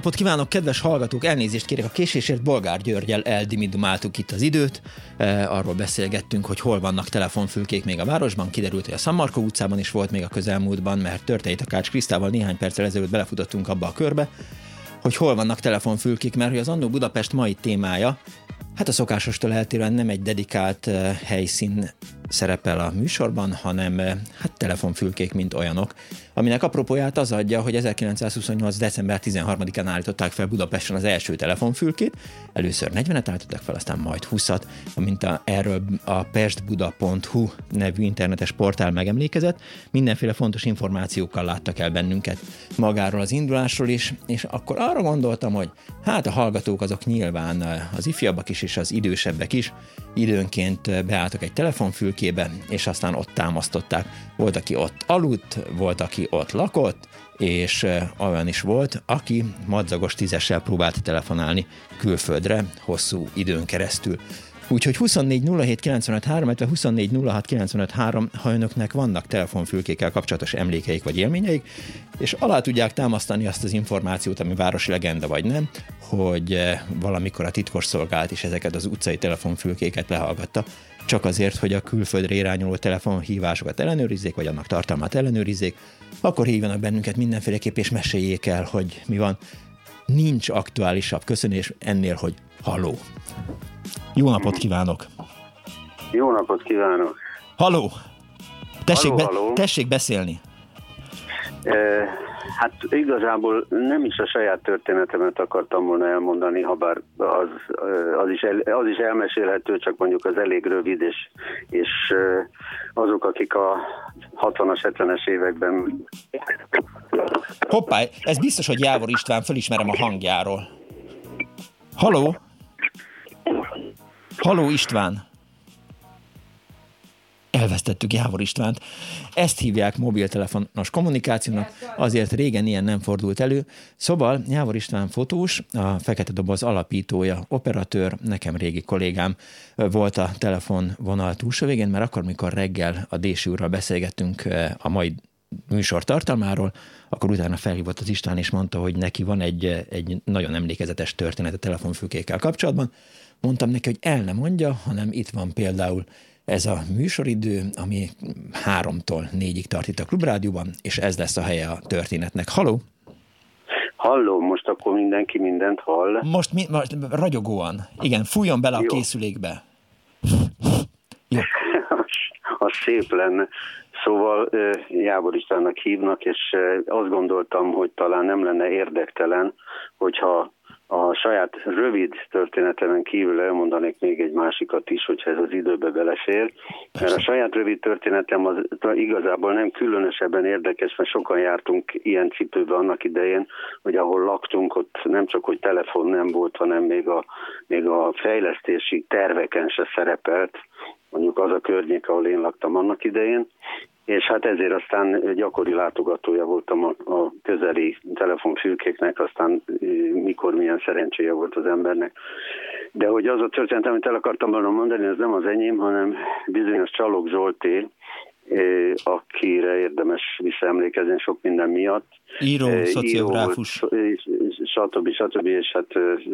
napot kívánok, kedves hallgatók! Elnézést kérek a késésért, Bolgár Györgyel eldimidumáltuk itt az időt. E, arról beszélgettünk, hogy hol vannak telefonfülkék még a városban. Kiderült, hogy a San Marco utcában is volt még a közelmúltban, mert történt Takács Krisztával néhány perccel ezelőtt belefutottunk abba a körbe, hogy hol vannak telefonfülkék, mert hogy az Annó Budapest mai témája, hát a szokásostól eltérően nem egy dedikált e, helyszín szerepel a műsorban, hanem e, hát telefonfülkék, mint olyanok aminek apropóját az adja, hogy 1928. december 13-án állították fel Budapesten az első telefonfülkét, először 40-et állították fel, aztán majd 20-at, amint a, erről a pestbuda.hu nevű internetes portál megemlékezett, mindenféle fontos információkkal láttak el bennünket magáról az indulásról is, és akkor arra gondoltam, hogy hát a hallgatók azok nyilván az ifjabbak is és az idősebbek is időnként beálltak egy telefonfülkébe, és aztán ott támasztották. Volt, aki ott aludt, volt, aki ott lakott, és olyan is volt, aki madzagos tízessel próbált telefonálni külföldre hosszú időn keresztül. Úgyhogy 24 07 95 3, illetve 24 06 95 3, ha önöknek vannak telefonfülkékkel kapcsolatos emlékeik vagy élményeik, és alá tudják támasztani azt az információt, ami városi legenda vagy nem, hogy valamikor a titkos szolgálat is ezeket az utcai telefonfülkéket lehallgatta, csak azért, hogy a külföldre irányuló telefonhívásokat ellenőrizzék, vagy annak tartalmát ellenőrizzék, akkor hívjanak bennünket mindenféleképp, és meséljék el, hogy mi van. Nincs aktuálisabb köszönés ennél, hogy halló. Jó napot kívánok! Jó napot kívánok! Halló! Tessék, halló, be, halló. tessék beszélni! E, hát igazából nem is a saját történetemet akartam volna elmondani, ha bár az, az, is, el, az is elmesélhető, csak mondjuk az elég rövid, és, és azok, akik a 60-as, 70-es években... Hoppá, ez biztos, hogy Jávor István, fölismerem a hangjáról. Halló? Halló István! Elvesztettük Jávor Istvánt. Ezt hívják mobiltelefonos kommunikációnak, azért régen ilyen nem fordult elő. Szóval Jávor István fotós, a Fekete Doboz alapítója, operatőr, nekem régi kollégám volt a telefonvonal túlsó végén, mert akkor, mikor reggel a Dési úrral beszélgettünk a mai műsor tartalmáról, akkor utána felhívott az István, és mondta, hogy neki van egy, egy nagyon emlékezetes történet a telefonfülkékkel kapcsolatban. Mondtam neki, hogy el nem mondja, hanem itt van például ez a műsoridő, ami háromtól négyig tart itt a Klubrádióban, és ez lesz a helye a történetnek. Haló? Halló, most akkor mindenki mindent hall. Most, mi, most ragyogóan. Igen, fújjon bele Jó. a készülékbe. Jó. az szép lenne. Szóval Jábor Istvánnak hívnak, és azt gondoltam, hogy talán nem lenne érdektelen, hogyha a saját rövid történetemen kívül elmondanék még egy másikat is, hogyha ez az időbe belefér. Mert a saját rövid történetem az igazából nem különösebben érdekes, mert sokan jártunk ilyen cipőbe annak idején, hogy ahol laktunk, ott nem csak, hogy telefon nem volt, hanem még a, még a fejlesztési terveken se szerepelt, mondjuk az a környék, ahol én laktam annak idején, és hát ezért aztán gyakori látogatója voltam a, a közeli telefonfülkéknek, aztán mikor milyen szerencséje volt az embernek. De hogy az a történet, amit el akartam volna mondani, az nem az enyém, hanem bizonyos Csalók Zsolté, akire érdemes visszaemlékezni sok minden miatt. Író, szociográfus. Stb. stb. És hát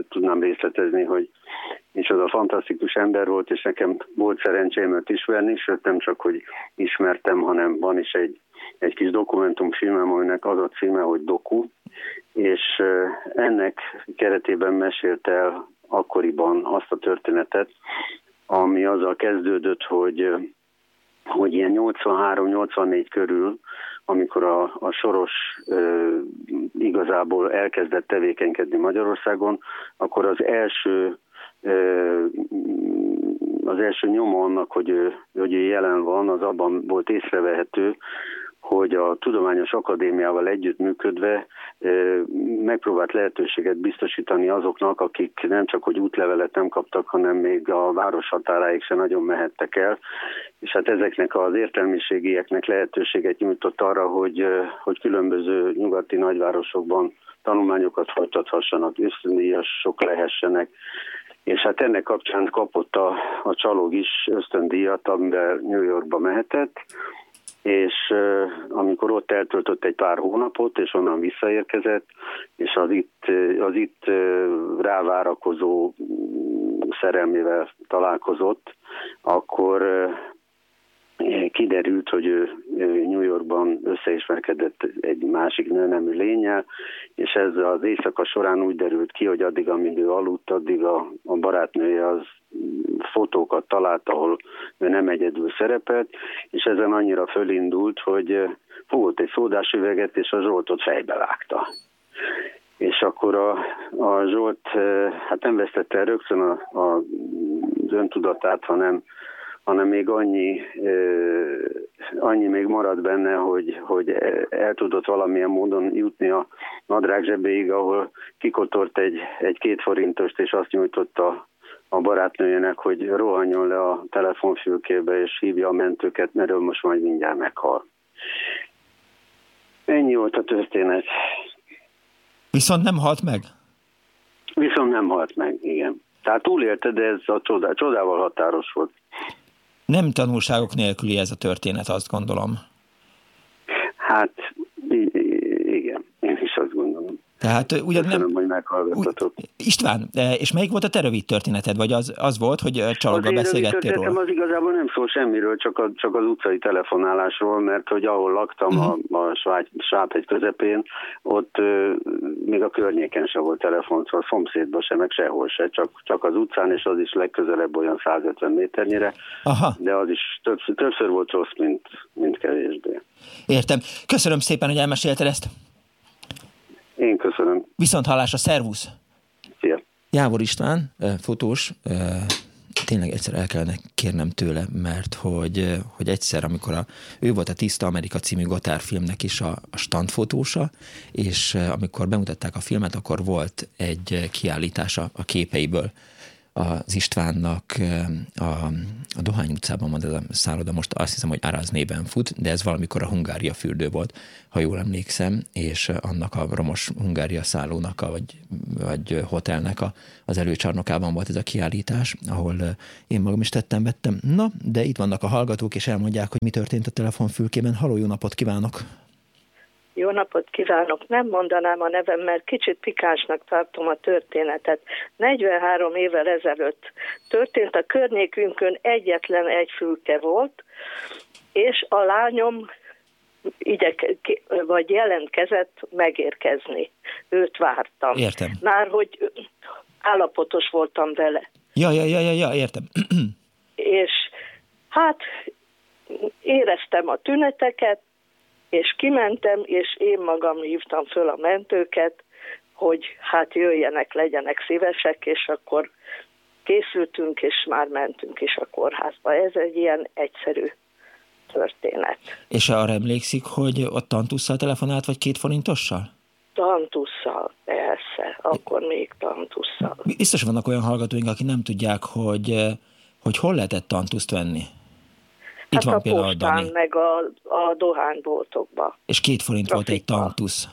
tudnám részletezni, hogy a fantasztikus ember volt, és nekem volt szerencsém őt ismerni, sőt nem csak, hogy ismertem, hanem van is egy, egy kis dokumentumfilmem, aminek az a címe, hogy Doku, és ennek keretében mesélte el akkoriban azt a történetet, ami azzal kezdődött, hogy, hogy ilyen 83-84 körül, amikor a, a Soros ö, igazából elkezdett tevékenykedni Magyarországon, akkor az első ö, az első nyoma annak, hogy ő, hogy ő jelen van, az abban volt észrevehető, hogy a Tudományos Akadémiával együttműködve megpróbált lehetőséget biztosítani azoknak, akik nem csak hogy útlevelet nem kaptak, hanem még a város határáig se nagyon mehettek el, és hát ezeknek az értelmiségieknek lehetőséget nyújtott arra, hogy, hogy különböző nyugati nagyvárosokban tanulmányokat folytathassanak, ösztöndíjasok lehessenek, és hát ennek kapcsán kapott a, a csalóg is ösztöndíjat, amivel New Yorkba mehetett, és amikor ott eltöltött egy pár hónapot, és onnan visszaérkezett, és az itt, az itt rávárakozó szerelmével találkozott, akkor kiderült, hogy ő New Yorkban összeismerkedett egy másik nőnemű lényel, és ez az éjszaka során úgy derült ki, hogy addig, amíg ő aludt, addig a, a barátnője az fotókat talált, ahol ő nem egyedül szerepelt, és ezen annyira fölindult, hogy fogott egy szódás üveget, és a Zsoltot fejbe vágta. És akkor a, a Zsolt hát nem vesztette el rögtön a, a, öntudatát, hanem hanem még annyi, annyi még marad benne, hogy, hogy el tudott valamilyen módon jutni a nadrág zsebéig, ahol kikotort egy, egy két forintost, és azt nyújtotta a barátnőjének, hogy rohanjon le a telefonfülkébe, és hívja a mentőket, mert ő most majd mindjárt meghal. Ennyi volt a történet. Viszont nem halt meg? Viszont nem halt meg, igen. Tehát túlélte, de ez a csodá, csodával határos volt. Nem tanulságok nélküli ez a történet, azt gondolom. Hát igen, én is azt gondolom. Tehát ugyan Köszönöm, nem... hogy meghallgattatok. István, és melyik volt a te rövid történeted? Vagy az, az volt, hogy csaloggal beszélgettél róla? Az igazából nem szól semmiről, csak, a, csak az utcai telefonálásról, mert hogy ahol laktam uh-huh. a, a Svájc közepén, ott ö, még a környéken se volt telefon, szóval a szomszédban se, meg sehol se, csak, csak az utcán, és az is legközelebb olyan 150 méternyire, Aha. de az is többször, többször volt rossz, mint, mint kevésbé. Értem. Köszönöm szépen, hogy elmesélted ezt. Én köszönöm. Viszont hallásra, szervusz! Szia! Jávor István, fotós, tényleg egyszer el kellene kérnem tőle, mert hogy, hogy egyszer, amikor a, ő volt a Tiszta Amerika című Gotár filmnek is a, a standfotósa, és amikor bemutatták a filmet, akkor volt egy kiállítása a képeiből az Istvánnak a, a Dohány utcában van ez a szálloda, most azt hiszem, hogy Aráz néven fut, de ez valamikor a Hungária fürdő volt, ha jól emlékszem, és annak a romos Hungária szállónak, a, vagy, vagy hotelnek a, az előcsarnokában volt ez a kiállítás, ahol én magam is tettem, vettem. Na, de itt vannak a hallgatók, és elmondják, hogy mi történt a telefonfülkében. Haló, jó napot kívánok! Jó napot kívánok! Nem mondanám a nevem, mert kicsit pikánsnak tartom a történetet. 43 évvel ezelőtt történt a környékünkön egyetlen egy fülke volt, és a lányom igyek, vagy jelentkezett megérkezni. Őt vártam. Értem. Már hogy állapotos voltam vele. Ja, ja, ja, ja, ja értem. és hát éreztem a tüneteket, és kimentem, és én magam hívtam föl a mentőket, hogy hát jöjjenek, legyenek szívesek, és akkor készültünk, és már mentünk is a kórházba. Ez egy ilyen egyszerű történet. És arra emlékszik, hogy ott Tantusszal telefonált, vagy két forintossal? Tantusszal, persze, akkor még Tantusszal. Biztos vannak olyan hallgatóink, akik nem tudják, hogy, hogy hol lehetett Tantuszt venni. Itt hát van a például postán, Dani. meg a, a dohányboltokba. És két forint Trafikba. volt egy tantusz.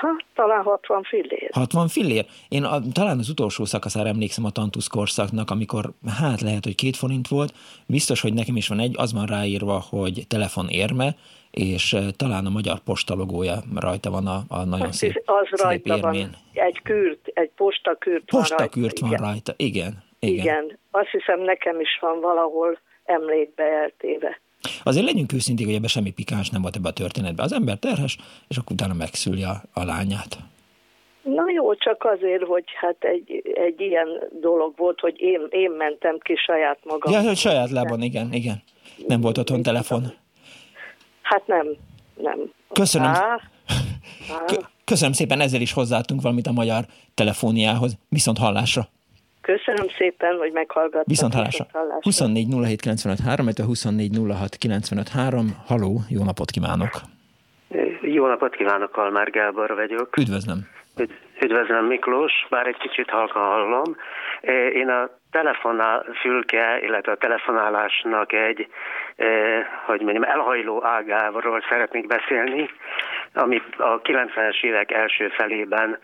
Hát, talán 60 fillér. 60 fillér? Én a, talán az utolsó szakaszára emlékszem a Tantusz korszaknak, amikor hát lehet, hogy két forint volt. Biztos, hogy nekem is van egy, az van ráírva, hogy telefon érme, és uh, talán a Magyar Posta logója rajta van a, a nagyon szép, az szép rajta érmén. van. Egy kürt, egy postakürt Postakürt van rajta. Van rajta. Igen, igen. Igen. Azt hiszem nekem is van valahol emlékbe eltéve. Azért legyünk őszinték, hogy ebben semmi pikáns nem volt ebbe a történetben. Az ember terhes, és akkor utána megszülje a, a lányát. Na jó, csak azért, hogy hát egy, egy ilyen dolog volt, hogy én, én mentem ki saját magam. Ja, hogy saját lábon, igen, igen. Nem volt otthon telefon. Hát nem, nem. Köszönöm. Á, á. Köszönöm szépen, ezzel is hozzáadtunk valamit a magyar telefóniához. Viszont hallásra. Köszönöm szépen, hogy meghallgattak. Viszont hallásra. 24 07 95 3, 24 06 95 3. Haló, jó napot kívánok! Jó napot kívánok, Almár Gábor vagyok. Üdvözlöm! Üdvözlöm Miklós, bár egy kicsit halka hallom. Én a telefonál fülke, illetve a telefonálásnak egy, hogy mondjam, elhajló ágáról szeretnék beszélni, ami a 90-es évek első felében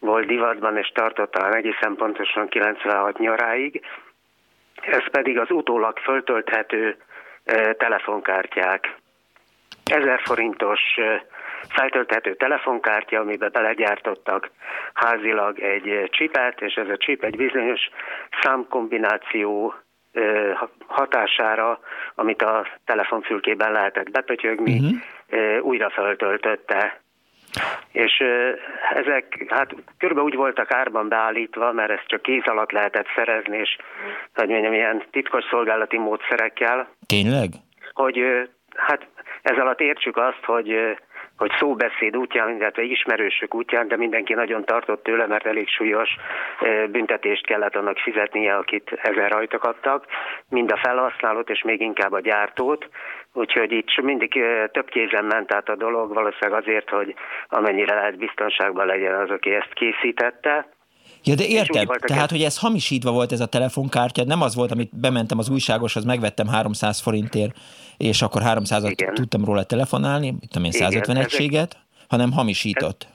volt divatban, és tartott talán egészen pontosan 96 nyaráig. Ez pedig az utólag föltölthető telefonkártyák. 1000 forintos feltölthető telefonkártya, amiben belegyártottak házilag egy csipet, és ez a csip egy bizonyos számkombináció hatására, amit a telefonfülkében lehetett bepötyögni, uh-huh. újra feltöltötte és ezek hát körbe úgy voltak árban beállítva, mert ezt csak kéz alatt lehetett szerezni, és hogy mondjam, ilyen titkos szolgálati módszerekkel. Tényleg? Hogy hát ez alatt értsük azt, hogy hogy szóbeszéd útján, illetve ismerősök útján, de mindenki nagyon tartott tőle, mert elég súlyos büntetést kellett annak fizetnie, akit ezen rajta kaptak, mind a felhasználót és még inkább a gyártót, úgyhogy itt mindig több kézen ment át a dolog, valószínűleg azért, hogy amennyire lehet biztonságban legyen az, aki ezt készítette. Ja, de érted, tehát, hogy ez hamisítva volt ez a telefonkártya, nem az volt, amit bementem az újságoshoz, megvettem 300 forintért, és akkor 300-at tudtam róla telefonálni, tudom én 150 Igen, egységet, ezek... hanem hamisított.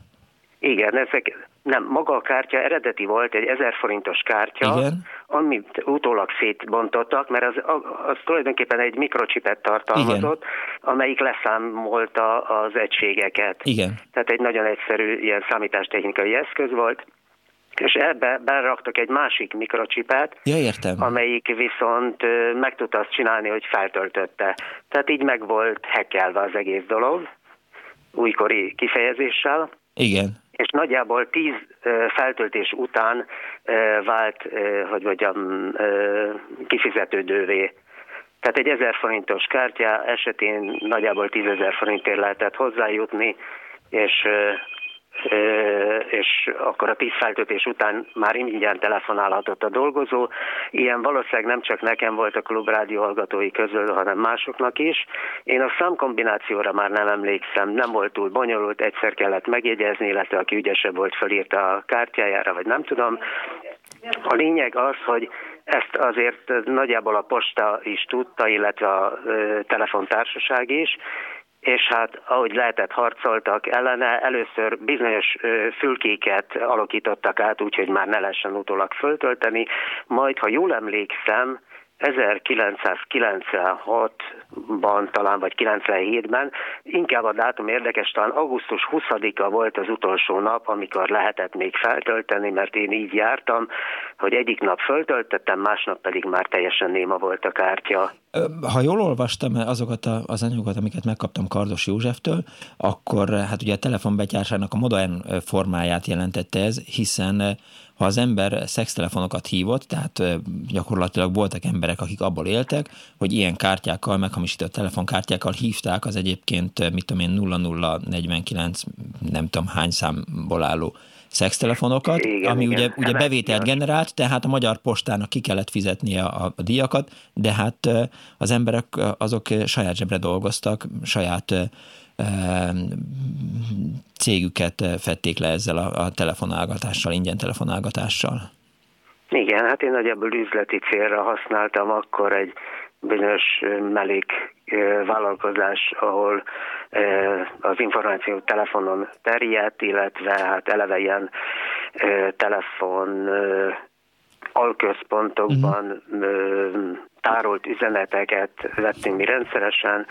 Igen, ezek, nem, maga a kártya eredeti volt, egy 1000 forintos kártya, Igen. amit utólag szétbontottak, mert az, az tulajdonképpen egy mikrocsipet tartalmazott, Igen. amelyik leszámolta az egységeket. Igen. Tehát egy nagyon egyszerű ilyen számítástechnikai eszköz volt, és ebbe beraktak egy másik mikrocsipet, ja, értem. amelyik viszont meg tudta azt csinálni, hogy feltöltötte. Tehát így meg volt hekkelve az egész dolog, újkori kifejezéssel. Igen. És nagyjából tíz feltöltés után vált, hogy mondjam, kifizetődővé. Tehát egy ezer forintos kártya esetén nagyjából tízezer forintért lehetett hozzájutni, és és akkor a tíz feltöltés után már ingyen telefonálhatott a dolgozó. Ilyen valószínűleg nem csak nekem volt a klubrádió hallgatói közül, hanem másoknak is. Én a számkombinációra már nem emlékszem, nem volt túl bonyolult, egyszer kellett megjegyezni, illetve aki ügyesebb volt, felírta a kártyájára, vagy nem tudom. A lényeg az, hogy ezt azért nagyjából a posta is tudta, illetve a telefontársaság is, és hát ahogy lehetett harcoltak ellene, először bizonyos fülkéket alakítottak át, úgyhogy már ne lehessen utólag föltölteni, majd, ha jól emlékszem, 1996-ban talán, vagy 97-ben, inkább a dátum érdekes, talán augusztus 20-a volt az utolsó nap, amikor lehetett még feltölteni, mert én így jártam, hogy egyik nap föltöltöttem, másnap pedig már teljesen néma volt a kártya. Ha jól olvastam azokat az anyagokat, amiket megkaptam Kardos Józseftől, akkor hát ugye a telefonbetyársának a modern formáját jelentette ez, hiszen ha az ember szextelefonokat hívott, tehát gyakorlatilag voltak emberek, akik abból éltek, hogy ilyen kártyákkal, meghamisított telefonkártyákkal hívták az egyébként, mit tudom én, 0049, nem tudom hány számból álló szextelefonokat, igen, ami igen. ugye, ugye bevételt generált, tehát a Magyar Postának ki kellett fizetnie a, a díjakat, de hát az emberek azok saját zsebre dolgoztak, saját cégüket fették le ezzel a, a telefonálgatással, ingyen telefonálgatással. Igen, hát én nagyjából üzleti célra használtam akkor egy bizonyos mellék vállalkozás, ahol az információ telefonon terjedt, illetve hát eleve ilyen telefon alközpontokban uh-huh. tárolt üzeneteket vettünk mi rendszeresen,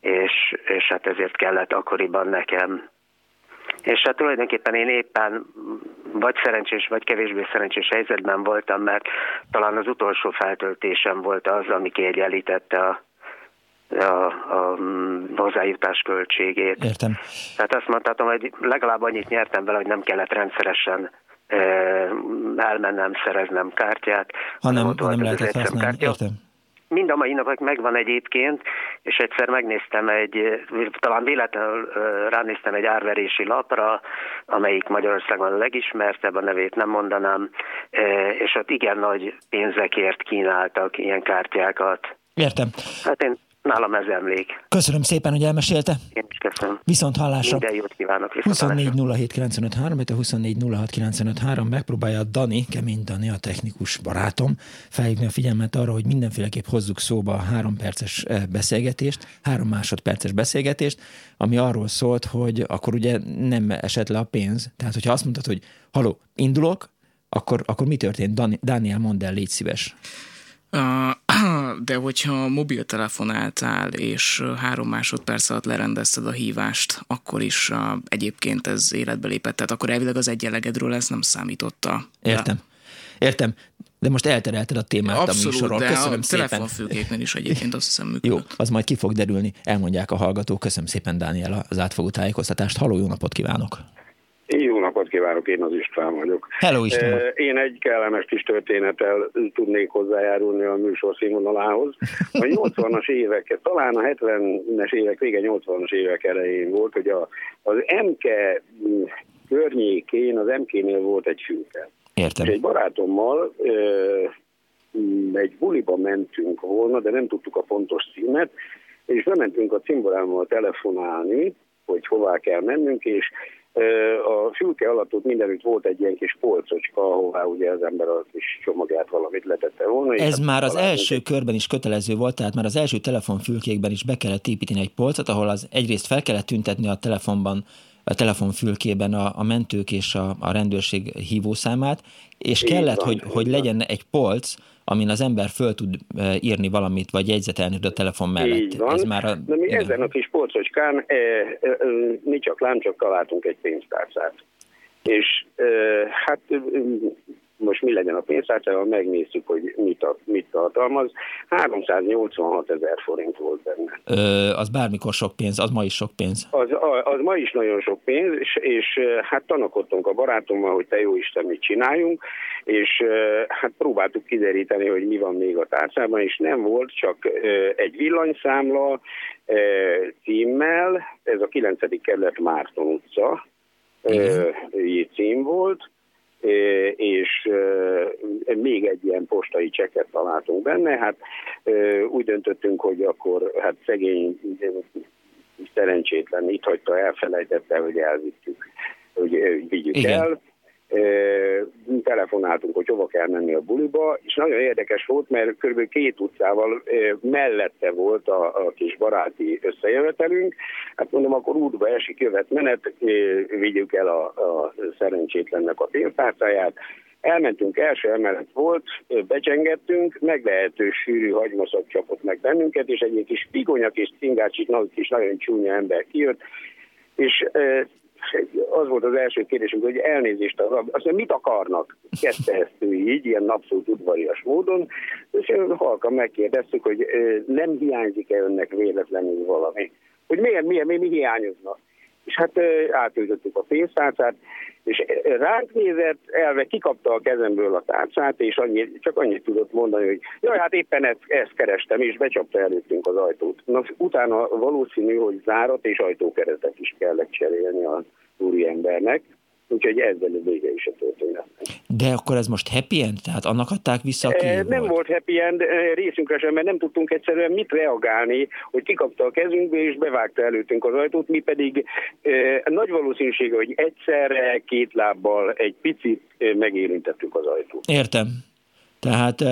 és, és hát ezért kellett akkoriban nekem és hát tulajdonképpen én éppen vagy szerencsés, vagy kevésbé szerencsés helyzetben voltam, mert talán az utolsó feltöltésem volt az, ami kiegyenlítette a, a, a hozzájutás költségét. Értem. Tehát azt mondhatom, hogy legalább annyit nyertem vele, hogy nem kellett rendszeresen elmennem, szereznem kártyát. Hanem, hanem lehetett használni. Értem mind a mai napok megvan egyébként, és egyszer megnéztem egy, talán véletlenül ránéztem egy árverési lapra, amelyik Magyarországon a legismertebb, a nevét nem mondanám, és ott igen nagy pénzekért kínáltak ilyen kártyákat. Értem. Hát én Nálam ez emlék. Köszönöm szépen, hogy elmesélte. Én is köszönöm. Viszont hallásra. Minden jót kívánok. 24 07 953, 24 06 953, megpróbálja Dani, kemény Dani, a technikus barátom, felhívni a figyelmet arra, hogy mindenféleképp hozzuk szóba a három perces eh, beszélgetést, három másodperces beszélgetést, ami arról szólt, hogy akkor ugye nem esett le a pénz. Tehát, hogyha azt mondtad, hogy haló, indulok, akkor, akkor mi történt? Dani, Daniel, mondd el, légy szíves. De hogyha mobiltelefonáltál, és három másodperc alatt lerendezted a hívást, akkor is egyébként ez életbe lépett. Tehát akkor elvileg az egyenlegedről ez nem számította. Értem. Értem. De most elterelted a témát Abszolút, a műsorról. Köszönöm a szépen. telefonfülkéknél is egyébként azt hiszem működött. Jó, az majd ki fog derülni, elmondják a hallgatók. Köszönöm szépen, Dániel, az átfogó tájékoztatást. Halló, jó napot kívánok! Kívánok, én az István vagyok. Hello István. Én egy kellemes kis történettel tudnék hozzájárulni a műsor színvonalához. A 80-as évek, talán a 70-es évek vége 80-as évek elején volt, hogy a, az MK környékén, az MK-nél volt egy fülke. Értem. És egy barátommal egy buliba mentünk volna, de nem tudtuk a pontos címet, és bementünk a cimborámmal telefonálni, hogy hová kell mennünk, és a fülke alatt ott mindenütt volt egy ilyen kis polcocska, ahová ugye az ember a kis csomagját valamit letette volna. Ez már az első egy... körben is kötelező volt, tehát már az első telefonfülkékben is be kellett építeni egy polcot, ahol az egyrészt fel kellett tüntetni a telefonban a telefonfülkében a, a mentők és a, a rendőrség hívószámát, és kellett, van, hogy, hogy legyen egy polc, amin az ember föl tud e, írni valamit, vagy jegyzetelni a telefon mellett. Így van. Ez már a, De mi igen. ezen a kis polcocskán e, e, e, mi csak lám csak találtunk egy pénztárcát. És e, hát most mi legyen a pénztárcával, megnézzük, hogy mit, a, mit tartalmaz. 386 ezer forint volt benne. Ö, az bármikor sok pénz, az ma is sok pénz. Az, az ma is nagyon sok pénz, és, és hát tanakodtunk a barátommal, hogy te jó Isten, mit csináljunk, és hát próbáltuk kideríteni, hogy mi van még a tárcában, és nem volt csak egy villanyszámla címmel, ez a 9. kerület Márton utca, Igen. cím volt, és még egy ilyen postai csekket találtunk benne. Hát úgy döntöttünk, hogy akkor hát szegény szerencsétlen itt hagyta, elfelejtette, hogy elvittük, hogy vigyük Igen. el telefonáltunk, hogy hova kell menni a buliba, és nagyon érdekes volt, mert kb. két utcával mellette volt a, a kis baráti összejövetelünk. Hát mondom, akkor útba esik jövet menet, vigyük el a, a szerencsétlennek a pénztárcáját. Elmentünk, első emelet volt, becsengettünk, meglehető sűrű hagymaszak csapott meg bennünket, és egy kis pigonyak és cingácsik, nagy kis nagyon csúnya ember kijött, és az volt az első kérdésünk, hogy elnézést, az, azt mondja, mit akarnak? Kezdte így, ilyen abszolút udvarias módon, és halkan megkérdeztük, hogy nem hiányzik-e önnek véletlenül valami? Hogy miért, miért, miért mi hiányozna? És hát átültöttük a pénztárcát, és ránk nézett, elve kikapta a kezemből a tárcát, és annyi, csak annyit tudott mondani, hogy jaj, hát éppen ezt, ezt kerestem, és becsapta előttünk az ajtót. Na, utána valószínű, hogy zárat és ajtókeretet is kellett cserélni az úriembernek, Úgyhogy ezzel a vége is a történetnek. De akkor ez most happy end? Tehát annak adták vissza, aki e, Nem volt? happy end részünkre sem, mert nem tudtunk egyszerűen mit reagálni, hogy kikapta a kezünkbe és bevágta előttünk az ajtót, mi pedig e, nagy valószínűsége, hogy egyszerre két lábbal egy picit megérintettük az ajtót. Értem. Tehát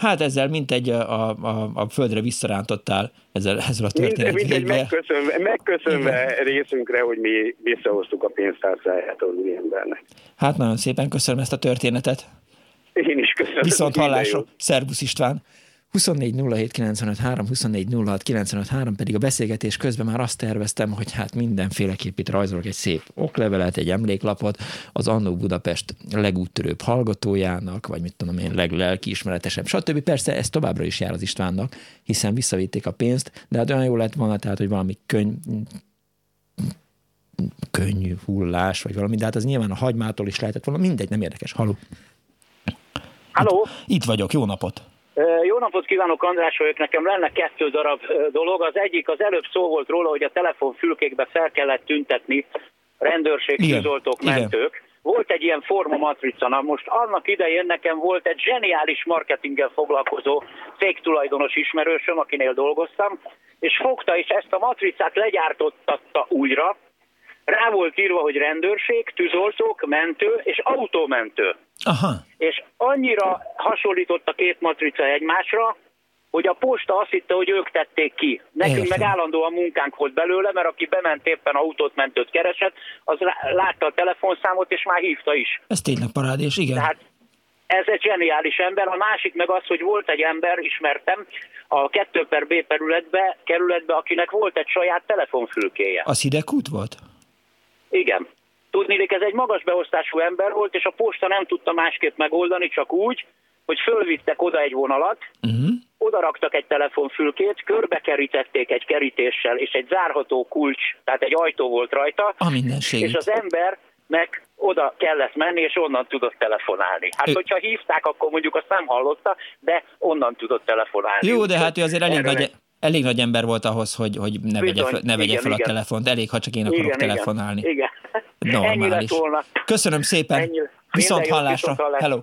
Hát ezzel mintegy a, a, a földre visszarántottál ezzel, ezzel a történetet. Mint, mint egy megköszönve, megköszönve részünkre, hogy mi visszahoztuk a pénztárcáját az embernek. Hát nagyon szépen köszönöm ezt a történetet. Én is köszönöm. Viszont hallásra. Szervusz István. 24 07 pedig a beszélgetés közben már azt terveztem, hogy hát mindenféleképp itt rajzolok egy szép oklevelet, egy emléklapot az Annó Budapest legúttörőbb hallgatójának, vagy mit tudom én, leglelkiismeretesebb, stb. Persze ez továbbra is jár az Istvánnak, hiszen visszavitték a pénzt, de hát olyan jó lett volna, tehát, hogy valami könyv, könnyű hullás, vagy valami, de hát az nyilván a hagymától is lehetett volna, mindegy, nem érdekes. Haló. Halló. Itt, itt vagyok, jó napot. Jó napot kívánok, András vagyok. Nekem lenne kettő darab dolog. Az egyik, az előbb szó volt róla, hogy a telefonfülkékbe fel kellett tüntetni rendőrség, tűzoltók, mentők. Igen. Volt egy ilyen forma matrica. Na most annak idején nekem volt egy zseniális marketinggel foglalkozó cégtulajdonos ismerősöm, akinél dolgoztam, és fogta és ezt a matricát legyártottatta újra, rá volt írva, hogy rendőrség, tűzoltók, mentő és autómentő. Aha. És annyira hasonlított a két matrica egymásra, hogy a posta azt hitte, hogy ők tették ki. Nekünk Értem. meg állandóan munkánk volt belőle, mert aki bement éppen autót, mentőt keresett, az látta a telefonszámot, és már hívta is. Ez tényleg parádés, igen. Tehát ez egy zseniális ember. A másik meg az, hogy volt egy ember, ismertem, a 2 per B kerületbe, kerületbe, akinek volt egy saját telefonfülkéje. Az hidegkút volt? Igen. Tudnélik, ez egy magas beosztású ember volt, és a posta nem tudta másképp megoldani, csak úgy, hogy fölvittek oda egy vonalat, uh-huh. oda raktak egy telefonfülkét, körbekerítették egy kerítéssel, és egy zárható kulcs, tehát egy ajtó volt rajta, a és az ember meg oda kellett menni, és onnan tudott telefonálni. Hát, ő... hogyha hívták, akkor mondjuk azt nem hallotta, de onnan tudott telefonálni. Jó, de hát ő azért elég nagy, elég nagy ember volt ahhoz, hogy, hogy ne vegye, fel, ne vegye igen, fel a igen. telefont. Elég, ha csak én akarok igen, telefonálni. Igen. Normális. Köszönöm szépen. Ennyi. Viszont hallásra. Hello.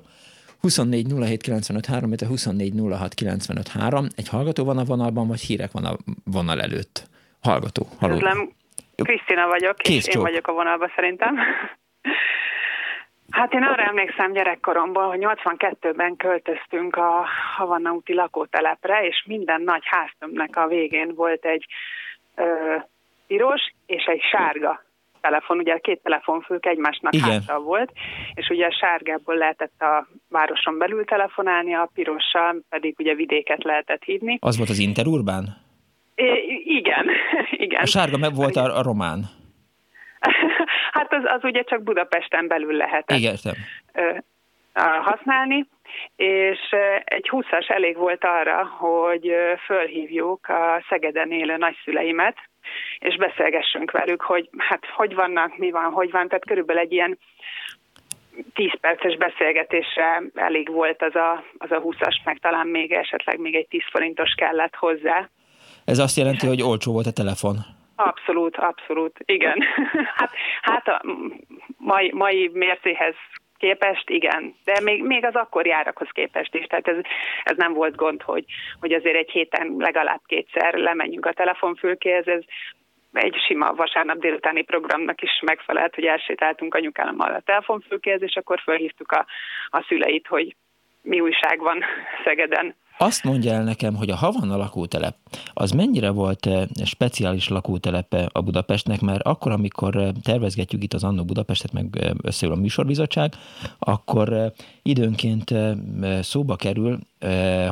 24 07 95 3, 24 06 95 3. Egy hallgató van a vonalban, vagy hírek van a vonal előtt? Hallgató. Halló. Krisztina vagyok, Kész és csók. én vagyok a vonalban szerintem. Hát én arra emlékszem gyerekkoromból, hogy 82-ben költöztünk a Havanna úti lakótelepre, és minden nagy háztömbnek a végén volt egy ö, piros és egy sárga telefon, ugye a két telefonfülk egymásnak hátra volt, és ugye a sárgából lehetett a városon belül telefonálni, a pirossal pedig ugye vidéket lehetett hívni. Az volt az interurbán? I- igen, igen. A sárga meg volt a, a román. Hát az, az ugye csak Budapesten belül Igen. használni, és egy húszas elég volt arra, hogy fölhívjuk a Szegeden élő nagyszüleimet, és beszélgessünk velük, hogy hát hogy vannak, mi van, hogy van, tehát körülbelül egy ilyen 10 perces beszélgetésre elég volt az a, az a 20-as, meg talán még esetleg még egy 10 forintos kellett hozzá. Ez azt jelenti, hogy olcsó volt a telefon? Abszolút, abszolút, igen. hát, hát a mai, mai mércéhez képest, igen. De még, még az akkori árakhoz képest is. Tehát ez, ez nem volt gond, hogy, hogy azért egy héten legalább kétszer lemenjünk a telefonfülkéhez. Ez egy sima vasárnap délutáni programnak is megfelelt, hogy elsétáltunk anyukámmal a telefonfülkéhez, és akkor felhívtuk a, a szüleit, hogy mi újság van Szegeden. Azt mondja el nekem, hogy a Havanna lakótelep, az mennyire volt eh, speciális lakótelepe a Budapestnek, mert akkor, amikor eh, tervezgetjük itt az Annó Budapestet, meg eh, összeül a műsorbizottság, akkor időnként szóba kerül,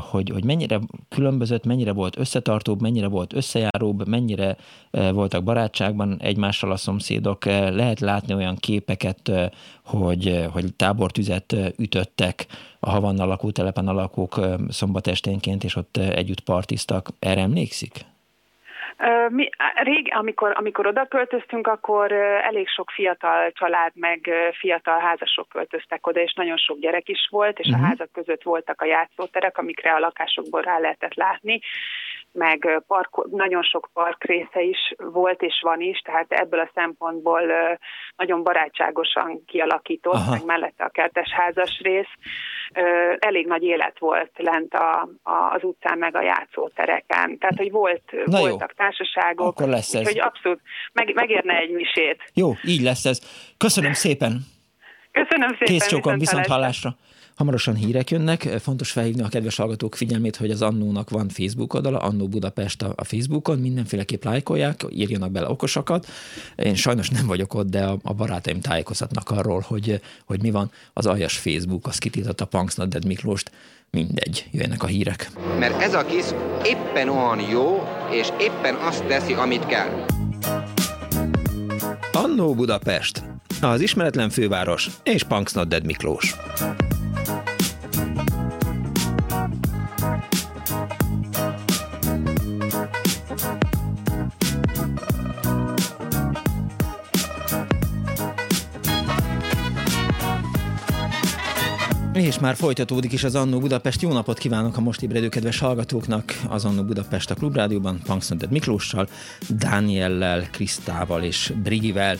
hogy, hogy mennyire különbözött, mennyire volt összetartóbb, mennyire volt összejáróbb, mennyire voltak barátságban egymással a szomszédok. Lehet látni olyan képeket, hogy, hogy tábortüzet ütöttek a Havanna lakótelepen a lakók szombatesténként, és ott együtt partiztak. Erre emlékszik? Mi, rég, amikor, amikor oda költöztünk, akkor elég sok fiatal család, meg fiatal házasok költöztek oda, és nagyon sok gyerek is volt, és uh-huh. a mhm. házak között voltak a játszóterek, amikre a lakásokból rá lehetett látni, meg park, nagyon sok park része is volt és van is, tehát ebből a szempontból nagyon barátságosan kialakított, Aha. meg mellette a kertesházas rész. Elég nagy élet volt lent a, a, az utcán, meg a játszótereken. Tehát, hogy volt, Na voltak jó. társaságok. Akkor lesz ez. Hogy abszolút meg, megérne egy misét. Jó, így lesz ez. Köszönöm szépen. Köszönöm szépen. Kész csókom, viszont hallásra. Hamarosan hírek jönnek. Fontos felhívni a kedves hallgatók figyelmét, hogy az Annónak van Facebook oldala, Annó Budapest a, Facebookon, mindenféleképp lájkolják, írjanak bele okosakat. Én sajnos nem vagyok ott, de a, barátaim tájékoztatnak arról, hogy, hogy mi van. Az aljas Facebook, az kitiltott a Punksnodded Miklóst, mindegy, jöjjenek a hírek. Mert ez a kis éppen olyan jó, és éppen azt teszi, amit kell. Annó Budapest, az ismeretlen főváros és Punksnodded Miklós. És már folytatódik is az Annó Budapest. Jó napot kívánok a most ébredő kedves hallgatóknak. Az Annó Budapest a Klubrádióban, Punksnodded Miklóssal, Dániellel, Krisztával és Brigivel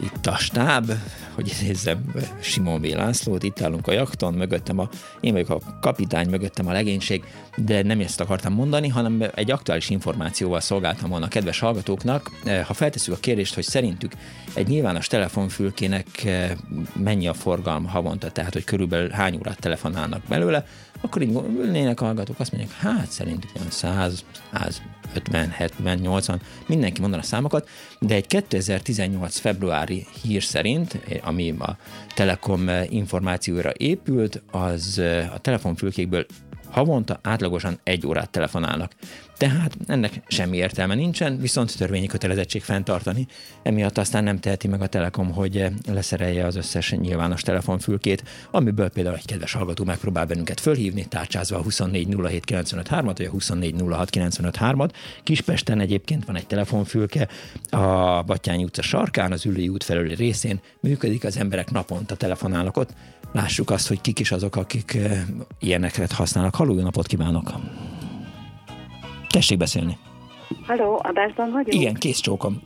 itt a stáb, hogy idézzem Simon B. Lászlót, itt állunk a jakton, mögöttem a, én vagyok a kapitány, mögöttem a legénység, de nem ezt akartam mondani, hanem egy aktuális információval szolgáltam volna a kedves hallgatóknak. Ha feltesszük a kérdést, hogy szerintük egy nyilvános telefonfülkének eh, mennyi a forgalma havonta, tehát hogy körülbelül hány órát telefonálnak belőle, akkor így ülnének hallgatók, azt mondják, hát szerintük olyan 100, 150, 70, 80, mindenki mondaná számokat, de egy 2018 februári hír szerint, ami a Telekom információra épült, az a telefonfülkékből havonta átlagosan egy órát telefonálnak. Tehát ennek semmi értelme nincsen, viszont törvényi kötelezettség fenntartani. Emiatt aztán nem teheti meg a Telekom, hogy leszerelje az összes nyilvános telefonfülkét, amiből például egy kedves hallgató megpróbál bennünket fölhívni, tárcsázva a 2407953-at, vagy a 2406953-at. Kispesten egyébként van egy telefonfülke, a Batyányi utca sarkán, az Ülői út felüli részén működik, az emberek naponta telefonálnak ott. Lássuk azt, hogy kik is azok, akik eh, ilyeneket használnak. Halló, napot kívánok! Tessék beszélni. Halló, adásban vagyok? Igen, kész csókom.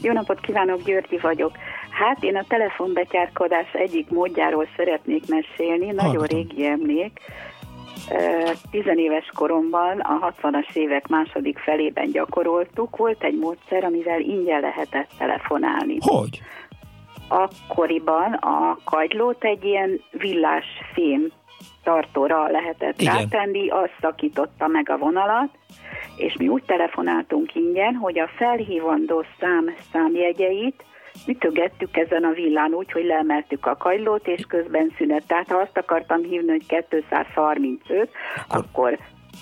Jó napot kívánok, Györgyi vagyok. Hát én a telefonbetyárkodás egyik módjáról szeretnék mesélni, nagyon Hallgatom. régi emlék. Tizenéves koromban, a 60-as évek második felében gyakoroltuk, volt egy módszer, amivel ingyen lehetett telefonálni. Hogy? Akkoriban a kagylót egy ilyen villás fém tartóra lehetett Igen. rátenni, az szakította meg a vonalat, és mi úgy telefonáltunk ingyen, hogy a felhívandó szám számjegyeit ütögettük ezen a villán úgy, hogy leemeltük a kajlót, és közben szünet. Tehát ha azt akartam hívni, hogy 235, akkor, akkor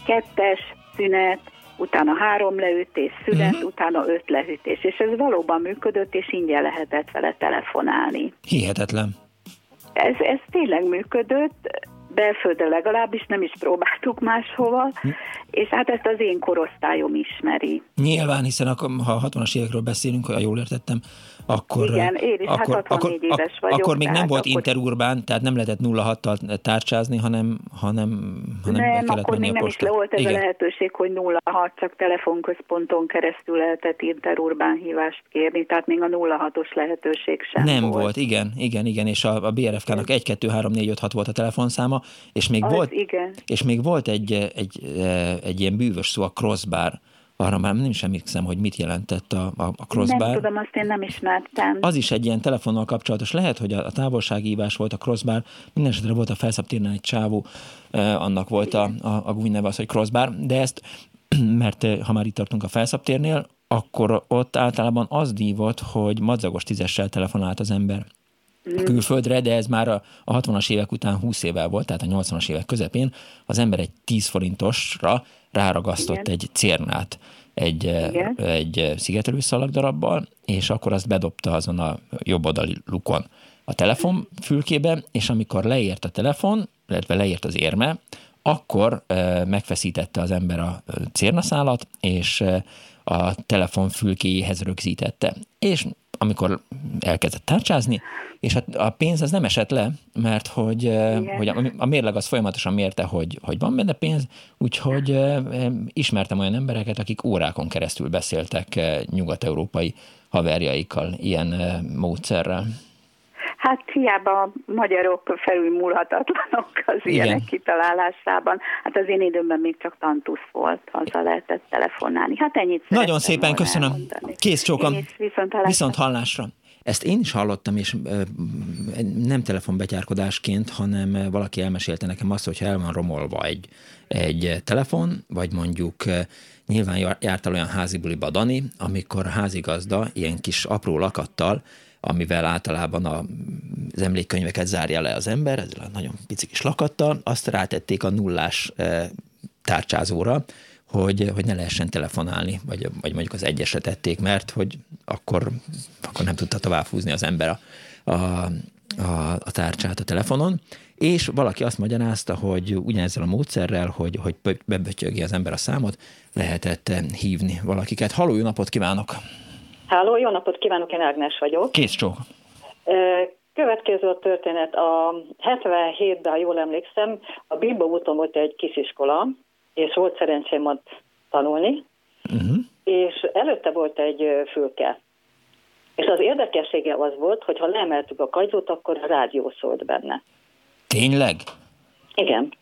kettes, szünet, utána három leütés, szünet, uh-huh. utána öt leütés. És ez valóban működött, és ingyen lehetett vele telefonálni. Hihetetlen. Ez, ez tényleg működött, belföldre legalábbis, nem is próbáltuk máshova, hm. és hát ezt az én korosztályom ismeri. Nyilván, hiszen akkor, ha 60-as évekről beszélünk, ha jól értettem, akkor, Igen, én is, hát akkor, hát 64 akkor, éves vagyok. Akkor még nem volt akkor... interurbán, tehát nem lehetett 06-tal tárcsázni, hanem, hanem, hanem nem, akkor még nem is volt ez Igen. a lehetőség, hogy 06 csak telefonközponton keresztül lehetett interurbán hívást kérni, tehát még a 06-os lehetőség sem Nem volt. volt, igen, igen, igen, és a, a BRFK-nak 1, 2, 3, 4, 5, 6 volt a telefonszáma, és még, az volt, igen. és még volt egy, egy, egy, ilyen bűvös szó, a crossbar, arra már nem is emlékszem, hogy mit jelentett a, a, a crossbar. Nem tudom, azt én nem ismertem. Az is egy ilyen telefonnal kapcsolatos. Lehet, hogy a, a távolságívás volt a crossbar, minden esetre volt a felszabtírnál egy csávó, eh, annak volt a, a, a gúny neve az, hogy crossbar, de ezt, mert eh, ha már itt tartunk a felszabtérnél, akkor ott általában az dívott, hogy madzagos tízessel telefonált az ember. Külföldre, de ez már a, a 60-as évek után 20 évvel volt, tehát a 80-as évek közepén az ember egy 10 forintosra ráragasztott Igen. egy cérnát egy, Igen. egy szigetelő szalagdarabbal, és akkor azt bedobta azon a jobb oldali lukon a telefonfülkébe, és amikor leért a telefon, illetve leért az érme, akkor e, megfeszítette az ember a cérnaszálat, és e, a telefonfülkéjéhez rögzítette. És amikor elkezdett tárcsázni, és a, a pénz az nem esett le, mert hogy, Igen. hogy a, a mérleg az folyamatosan mérte, hogy, hogy van benne pénz, úgyhogy ismertem olyan embereket, akik órákon keresztül beszéltek nyugat-európai haverjaikkal ilyen módszerrel. Hát hiába a magyarok felülmúlhatatlanok az Igen. ilyenek kitalálásában. Hát az én időmben még csak tantusz volt, azzal lehetett telefonálni. Hát ennyit Nagyon szépen köszönöm. Elmondani. Kész csókom. Viszont hallásra. Viszont hallásra. ezt én is hallottam, és nem telefonbetyárkodásként, hanem valaki elmesélte nekem azt, hogy el van romolva egy, egy telefon, vagy mondjuk nyilván jártál olyan házi buliba, Dani, amikor a házigazda ilyen kis apró lakattal, amivel általában a, az emlékkönyveket zárja le az ember, ezzel a nagyon pici kis lakattal, azt rátették a nullás tárcsázóra, hogy, hogy ne lehessen telefonálni, vagy, vagy mondjuk az egyesre tették, mert hogy akkor, akkor nem tudta tovább húzni az ember a, a, a, a tárcsát a telefonon, és valaki azt magyarázta, hogy ugyanezzel a módszerrel, hogy, hogy bebötyögi az ember a számot, lehetett hívni valakiket. Halló, jó napot kívánok! Háló, jó napot kívánok, én Ágnes vagyok. Kész csók. Következő a történet. A 77-ben, ha jól emlékszem, a Bilba úton volt egy kisiskola, és volt szerencsém ott tanulni, uh-huh. és előtte volt egy fülke. És az érdekessége az volt, hogy ha leemeltük a kagylót, akkor a rádió szólt benne. Tényleg? Igen.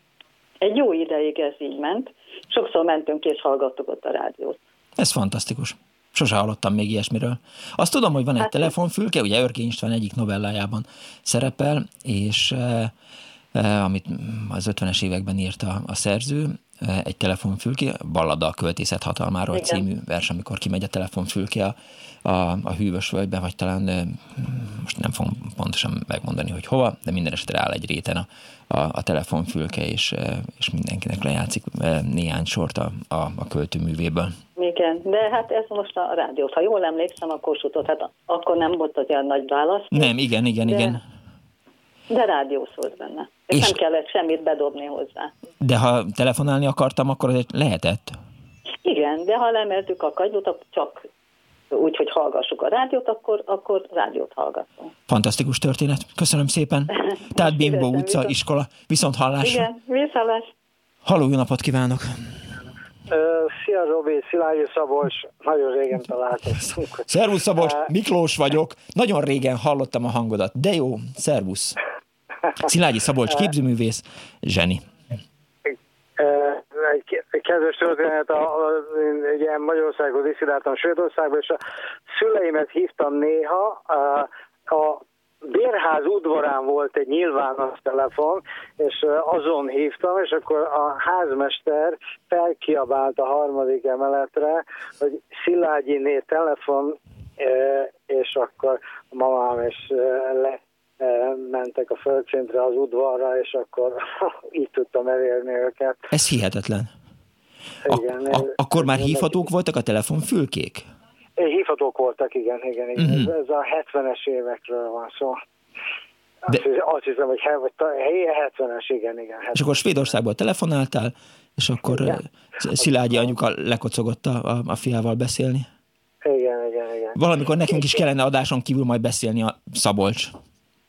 Egy jó ideig ez így ment. Sokszor mentünk és hallgattuk ott a rádiót. Ez fantasztikus. Sose hallottam még ilyesmiről. Azt tudom, hogy van egy hát, telefonfülke, ugye Örkény István egyik novellájában szerepel, és e, e, amit az 50-es években írta a szerző, egy telefonfülke, Ballada a költészet hatalmáról Igen. című vers, amikor kimegy a telefonfülke a, a, a hűvös völgybe, vagy talán most nem fogom pontosan megmondani, hogy hova, de minden esetre áll egy réten a, a, a telefonfülke, és, és mindenkinek lejátszik néhány sort a, a, a költőművéből. Igen, de hát ez most a rádiót. Ha jól emlékszem, a Kossuthot, hát akkor nem volt az olyan nagy válasz. Nem, igen, igen, de... igen. De rádió szólt benne. És, és nem kellett semmit bedobni hozzá. De ha telefonálni akartam, akkor azért lehetett? Igen, de ha lemeltük a kagylót, csak úgy, hogy hallgassuk a rádiót, akkor, akkor rádiót hallgatunk. Fantasztikus történet. Köszönöm szépen. Tehát Bimbo utca, viszont... iskola. Viszont hallás. Igen, viszont Halló, jó napot kívánok! Szia Robi, Szilágyi Szabolcs, nagyon régen találkoztunk. Szervusz Szabolcs, Miklós vagyok, nagyon régen hallottam a hangodat, de jó, szervusz. Szilágyi Szabolcs, képzőművész, zseni. Kedves történet, a, a, ugye Magyarországhoz iszidáltam Svédországba, és a szüleimet hívtam néha, a, a bérház udvarán volt egy nyilvános telefon, és azon hívtam, és akkor a házmester felkiabált a harmadik emeletre, hogy Szilágyiné telefon, és akkor a mamám és le mentek a földszintre az udvarra, és akkor így tudtam elérni őket. Ez hihetetlen. Igen, a, a, akkor már hívhatók voltak a telefonfülkék? Hívhatók voltak, igen, igen. igen. Uh-huh. Ez a 70-es évekről van szó. De... Azt hiszem, hogy helye 70-es, igen, igen. 70 És akkor Svédországból telefonáltál, és akkor igen. Szilágyi anyuka lekocogott a, a fiával beszélni? Igen, igen, igen. Valamikor nekünk is kellene adáson kívül majd beszélni a Szabolcs.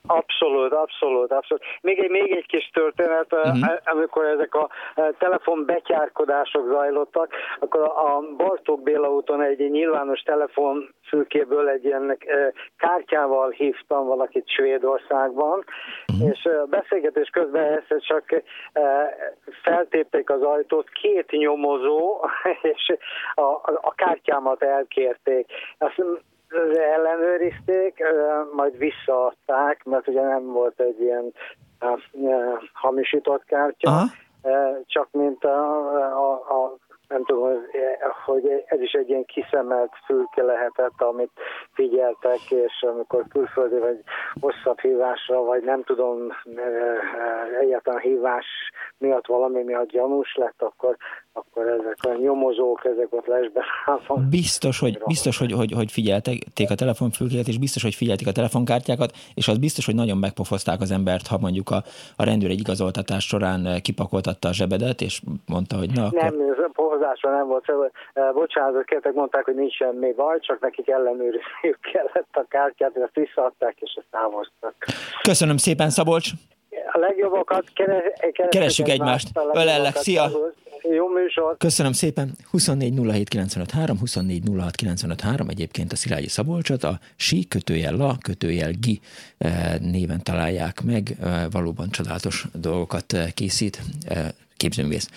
Abszolút, abszolút, abszolút. Még egy, még egy kis történet, uh-huh. amikor ezek a telefonbetyárkodások zajlottak, akkor a Bartók Béla úton egy nyilvános telefon fülkéből egy ilyen kártyával hívtam valakit Svédországban, uh-huh. és beszélgetés közben ezt csak feltépték az ajtót, két nyomozó, és a, a, a kártyámat elkérték. Azt ellenőrizték, majd visszaadták, mert ugye nem volt egy ilyen hamisított kártya, Aha. csak mint a, a, a nem tudom, hogy ez is egy ilyen kiszemelt fülke lehetett, amit figyeltek, és amikor külföldi vagy hosszabb hívásra, vagy nem tudom, egyáltalán hívás miatt valami miatt gyanús lett, akkor, akkor ezek a nyomozók, ezek ott lesben Biztos, hogy, biztos hogy, hogy, hogy figyelték a telefonfülkéket, és biztos, hogy figyelték a telefonkártyákat, és az biztos, hogy nagyon megpofozták az embert, ha mondjuk a, a rendőr egy igazoltatás során kipakoltatta a zsebedet, és mondta, hogy na akkor... Nem, hozásra nem volt szó. Bocsánatot kértek, mondták, hogy nincs semmi baj, csak nekik ellenőrizniük kellett a kártyát, ezt visszaadták, és ezt távoztak. Köszönöm szépen, Szabolcs! A legjobbakat keres, keressük egymást. Ölellek, szia! Jó műsor. Köszönöm szépen. 24 07 95 3, 24 06 95 3, egyébként a Szilágyi Szabolcsot, a Sí kötőjel La kötőjel Gi néven találják meg. Valóban csodálatos dolgokat készít képzőművész.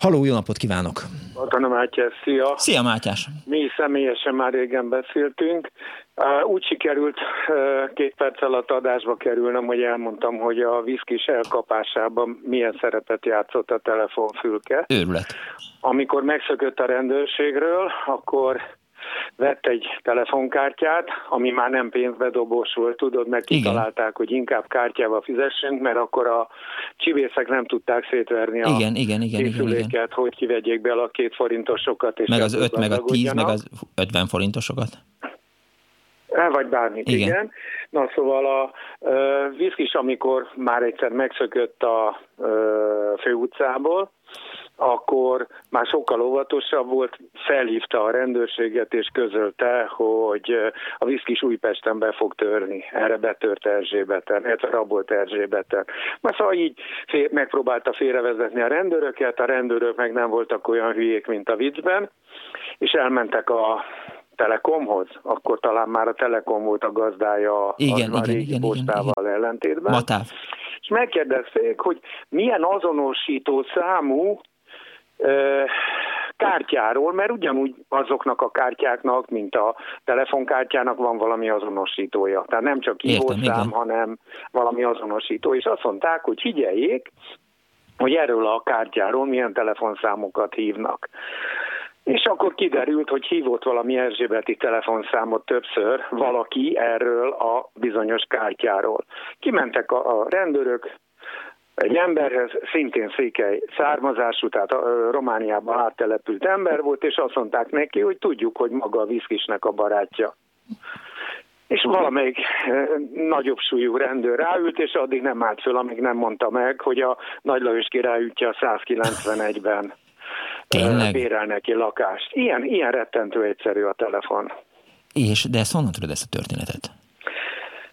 Haló, jó napot kívánok! Katona Mátyás, szia! Szia Mátyás! Mi személyesen már régen beszéltünk. Úgy sikerült két perc alatt adásba kerülnem, hogy elmondtam, hogy a viszkis elkapásában milyen szerepet játszott a telefonfülke. Őrület. Amikor megszökött a rendőrségről, akkor vett egy telefonkártyát, ami már nem pénzbedobós volt, tudod, meg kitalálták, hogy inkább kártyával fizessünk, mert akkor a csivészek nem tudták szétverni a igen, igen, igen, igen, igen. hogy kivegyék be a két forintosokat. És meg az öt, meg a tíz, meg az ötven forintosokat. Vagy bármit, igen. igen. Na szóval a uh, viszkis, amikor már egyszer megszökött a uh, főutcából, akkor már sokkal óvatosabb volt, felhívta a rendőrséget és közölte, hogy a viszkis Újpesten be fog törni. Erre betört Erzsébeten, illetve rabolt Erzsébeten. Már szóval így fél, megpróbálta félrevezetni a rendőröket, a rendőrök meg nem voltak olyan hülyék, mint a viccben, és elmentek a Telekomhoz, akkor talán már a Telekom volt a gazdája igen, az igen, igen, postával igen, igen. ellentétben. Matáv. És megkérdezték, hogy milyen azonosító számú kártyáról, mert ugyanúgy azoknak a kártyáknak, mint a telefonkártyának van valami azonosítója. Tehát nem csak hívószám, hanem valami azonosító. És azt mondták, hogy figyeljék, hogy erről a kártyáról milyen telefonszámokat hívnak. És akkor kiderült, hogy hívott valami Erzsébeti telefonszámot többször valaki erről a bizonyos kártyáról. Kimentek a, a rendőrök, egy emberhez, szintén székely származású, tehát Romániában áttelepült ember volt, és azt mondták neki, hogy tudjuk, hogy maga a Viszkisnek a barátja. És valamelyik nagyobb súlyú rendőr ráült, és addig nem állt föl, amíg nem mondta meg, hogy a Nagy Lajos király útja a 191-ben Tényleg? bérel neki lakást. Ilyen, ilyen rettentő egyszerű a telefon. És, de ezt honnan tudod ezt a történetet?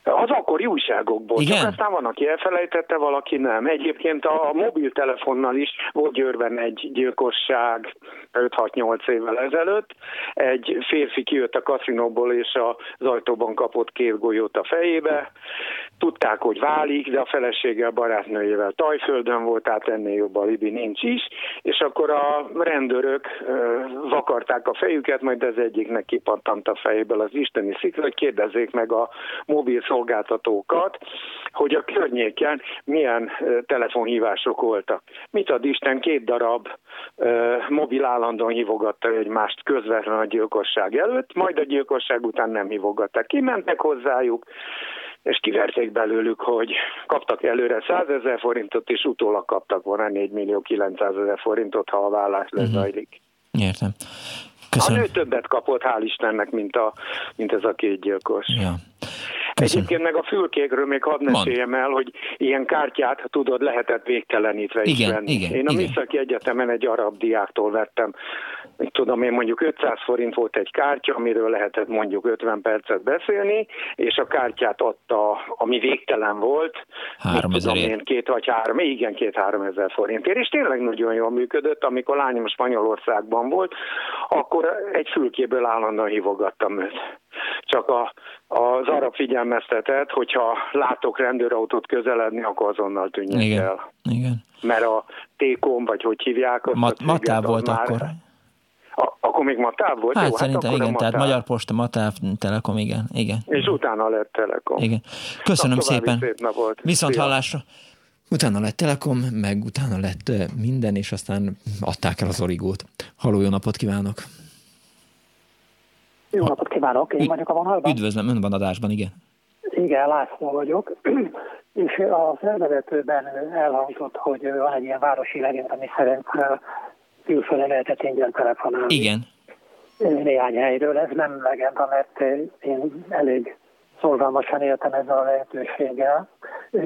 Az akkori újságokból. Igen? Csak aztán van, aki elfelejtette, valaki nem. Egyébként a mobiltelefonnal is volt Győrben egy gyilkosság 5-6-8 évvel ezelőtt. Egy férfi kijött a kaszinóból, és az ajtóban kapott két golyót a fejébe. Tudták, hogy válik, de a felesége a barátnőjével tajföldön volt, tehát ennél jobb alibi nincs is. És akkor a rendőrök vakarták a fejüket, majd az egyiknek kipattant a fejéből az isteni szikra, hogy kérdezzék meg a mobil szolgáltatókat, hogy a környéken milyen telefonhívások voltak. Mit ad Isten, két darab mobil állandóan hívogatta egymást közvetlenül a gyilkosság előtt, majd a gyilkosság után nem hívogatták. Kimentek hozzájuk, és kiverték belőlük, hogy kaptak előre 100 ezer forintot, és utólag kaptak volna 4 millió 900 ezer forintot, ha a vállás mhm. lezajlik. Uh-huh. Értem. Köszönöm. A nő többet kapott, hál' Istennek, mint, a, mint ez a két gyilkos. Ja. Egyébként meg a fülkékről még hadd meséljem el, hogy ilyen kártyát tudod lehetett végtelenítve igen, is venni. Igen, én a igen. Műszaki Egyetemen egy arab diáktól vettem, mit tudom én, mondjuk 500 forint volt egy kártya, amiről lehetett mondjuk 50 percet beszélni, és a kártyát adta, ami végtelen volt, három mit tudom én, két vagy három, igen, két-három ezer forintért, és tényleg nagyon jól működött, amikor lányom Spanyolországban volt, akkor egy fülkéből állandóan hívogattam őt. Csak a, az arab figyelmeztetett, hogyha látok rendőrautót közeledni, akkor azonnal tűnjek Igen. el. Igen. Mert a Tékóm, vagy hogy hívják azt Mat- az volt már... akkor. A, akkor még Matáv volt? Hát Jó, szerintem hát akkor igen, a tehát Matáv. Magyar Posta, Matáv, Telekom, igen. igen. És utána lett Telekom. Igen. Köszönöm Na, szépen. Szép napot. Viszont Szia. hallásra. Utána lett Telekom, meg utána lett ö, minden, és aztán adták el az origót. Haló, jó napot kívánok! Jó napot kívánok, én vagyok a vonalban. Üdvözlöm, ön van adásban, igen. Igen, László vagyok. És a felvezetőben elhangzott, hogy van egy ilyen városi legend, ami szerint eh, külföldre lehetett ingyen telefonálni. Igen. Néhány helyről. Ez nem legenda, mert én elég szorgalmasan éltem ezzel a lehetőséggel.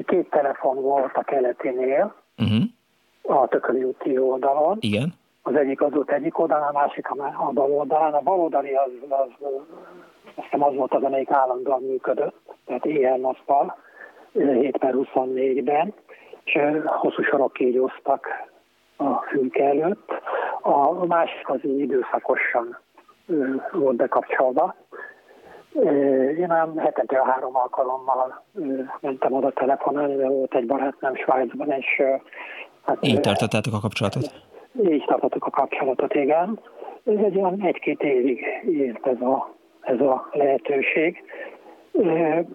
Két telefon volt a keletinél, Uh-huh. a Tököli úti oldalon. Igen. Az egyik az volt egyik oldalon, a másik a, a bal oldalán. A bal oldali az, az, azt hiszem az volt az, amelyik állandóan működött, tehát éjjel-nappal, 7 per 24-ben, és hosszú sorok kígyóztak a fülke előtt. A másik az így időszakosan volt bekapcsolva. Én olyan hetente a három alkalommal mentem oda telefonálni, de volt egy barátnám Svájcban, és hát, Így tartottátok a kapcsolatot? így tartottuk a kapcsolatot, igen. Ez egy olyan egy-két évig ért ez a, ez a lehetőség.